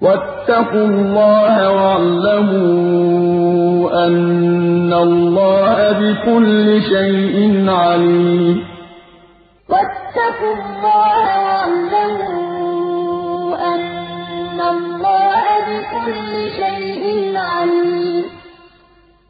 وَاتَّقُوا اللَّهَ وَاعْلَمُوا أَنَّ اللَّهَ بِكُلِّ شَيْءٍ عَلِيمٌ وَاتَّقُوا اللَّهَ وَاعْلَمُوا أَنَّ اللَّهَ بِكُلِّ شَيْءٍ عَلِيمٌ.